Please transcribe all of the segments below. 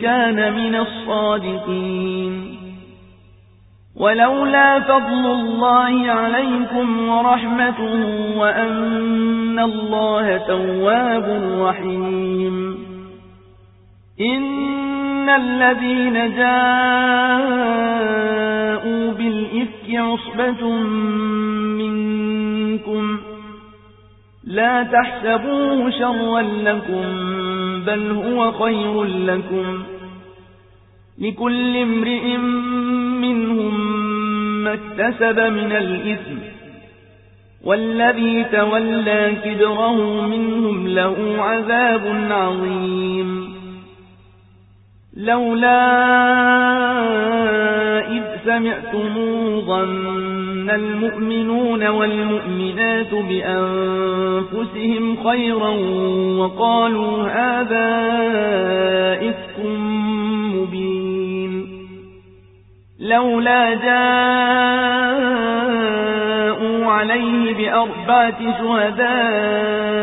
كان من الصادقين. ولولا فضل الله عليكم ورحمته وأن الله تواب رحيم. إن الذين جاءوا بالإفك عصبة منكم لا تحسبوه شرا لكم. بل هو خير لكم لكل امرئ منهم ما اكتسب من الإثم والذي تولى كدره منهم له عذاب عظيم لولا إذ سمعتموه ظن المؤمنون والمؤمنات بأنفسهم خيرا وقالوا هذا إفك مبين. لولا جاءوا عليه بأربعة شهداء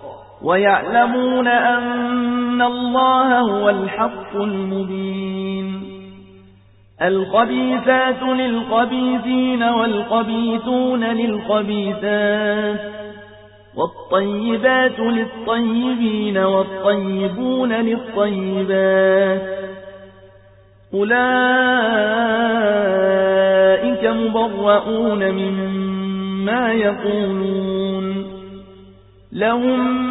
ويعلمون أن الله هو الحق المبين. الخبيثات للخبيثين والخبيثون للخبيثات والطيبات للطيبين والطيبون للطيبات. أولئك مبرؤون مما يقولون. لهم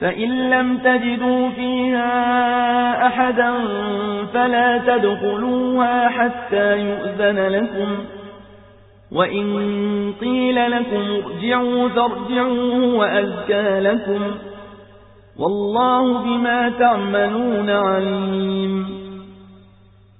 فإن لم تجدوا فيها أحدا فلا تدخلوها حتى يؤذن لكم وإن قيل لكم ارجعوا فارجعوا وأزكى لكم والله بما تعملون عليم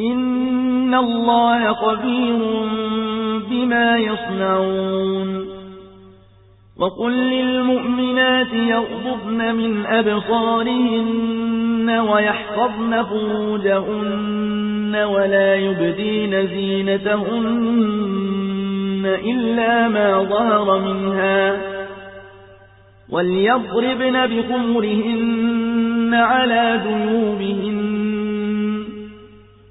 إن الله خبير بما يصنعون وقل للمؤمنات يغضبن من أبصارهن ويحفظن فروجهن ولا يبدين زينتهن إلا ما ظهر منها وليضربن بخمرهن على جنوبهن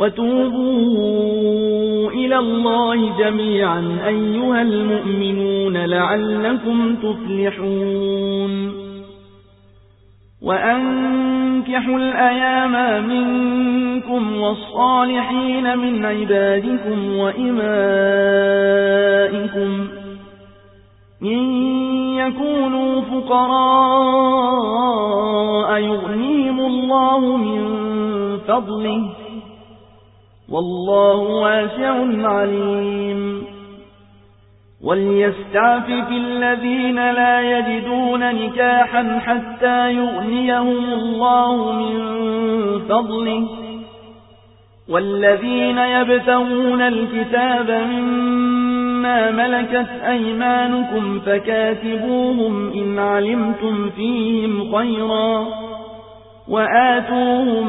وتوبوا إلى الله جميعا أيها المؤمنون لعلكم تفلحون. وأنكحوا الأيام منكم والصالحين من عبادكم وإمائكم. إن يكونوا فقراء يغنيهم الله من فضله والله واسع عليم. وليستعفف الذين لا يجدون نكاحا حتى يغنيهم الله من فضله. والذين يبتغون الكتاب مما ملكت أيمانكم فكاتبوهم إن علمتم فيهم خيرا. وآتوهم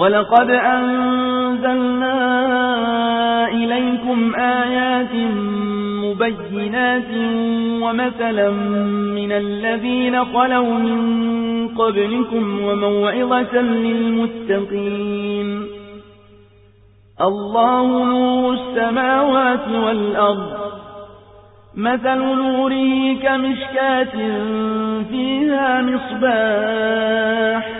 ولقد أنزلنا إليكم آيات مبينات ومثلا من الذين خلوا من قبلكم وموعظة للمتقين. الله نور السماوات والأرض مثل نوره كمشكاة فيها مصباح.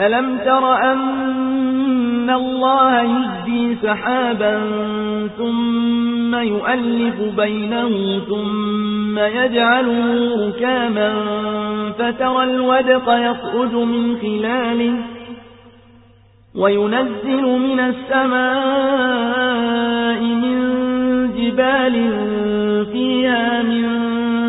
ألم تر أن الله يجدي سحابا ثم يؤلف بينه ثم يجعله ركاما فترى الودق يخرج من خلاله وينزل من السماء من جبال فيها من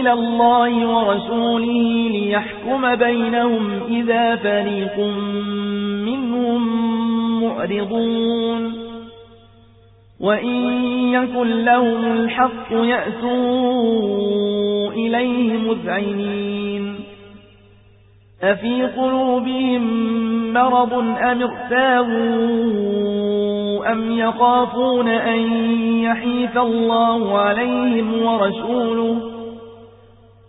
إلى الله ورسوله ليحكم بينهم إذا فريق منهم معرضون. وإن يكن لهم الحق يأتوا إليه مذعنين. أفي قلوبهم مرض أم اغتابوا أم يخافون أن يحيف الله عليهم ورسوله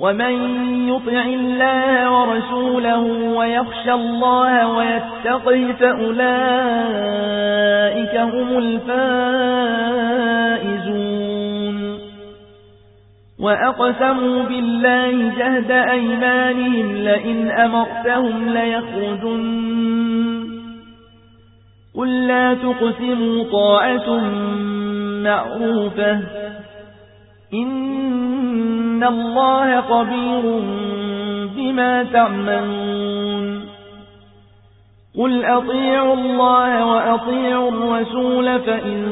ومن يطع الله ورسوله ويخشى الله ويتقي فأولئك هم الفائزون. وأقسموا بالله جهد أيمانهم لئن أمرتهم ليخرجن. قل لا تقسموا طاعة معروفة. إن الله قبير بما تعملون قل أطيعوا الله وأطيعوا الرسول فإن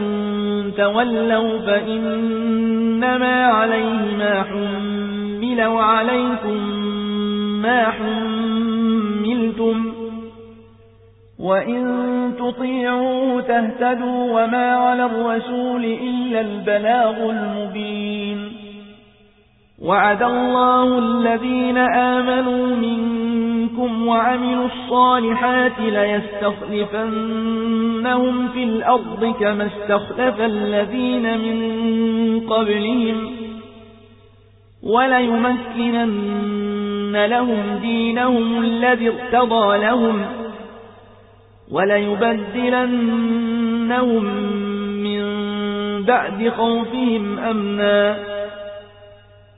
تولوا فإنما عليه ما حمل وعليكم ما حملتم وإن تطيعوا تهتدوا وما على الرسول إلا البلاغ المبين وعد الله الذين آمنوا منكم وعملوا الصالحات ليستخلفنهم في الأرض كما استخلف الذين من قبلهم وليمكنن لهم دينهم الذي ارتضى لهم وليبدلنهم من بعد خوفهم أمنا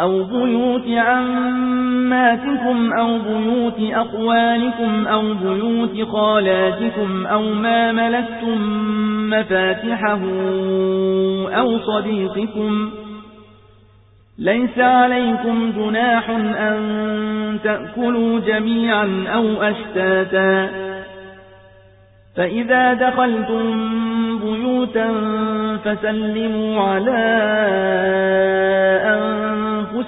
أو بيوت عماتكم أو بيوت أقوالكم أو بيوت خالاتكم أو ما ملكتم مفاتحه أو صديقكم ليس عليكم جناح أن تأكلوا جميعا أو أشتاتا فإذا دخلتم بيوتا فسلموا على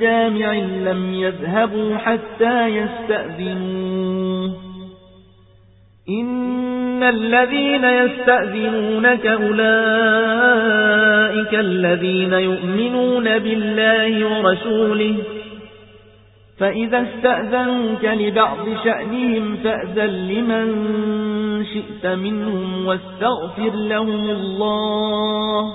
جامع لم يذهبوا حتى يستأذنوه. إن الذين يستأذنونك أولئك الذين يؤمنون بالله ورسوله فإذا استأذنوك لبعض شأنهم فأذن لمن شئت منهم واستغفر لهم الله.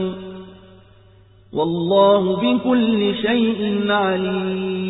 والله بكل شيء عليم.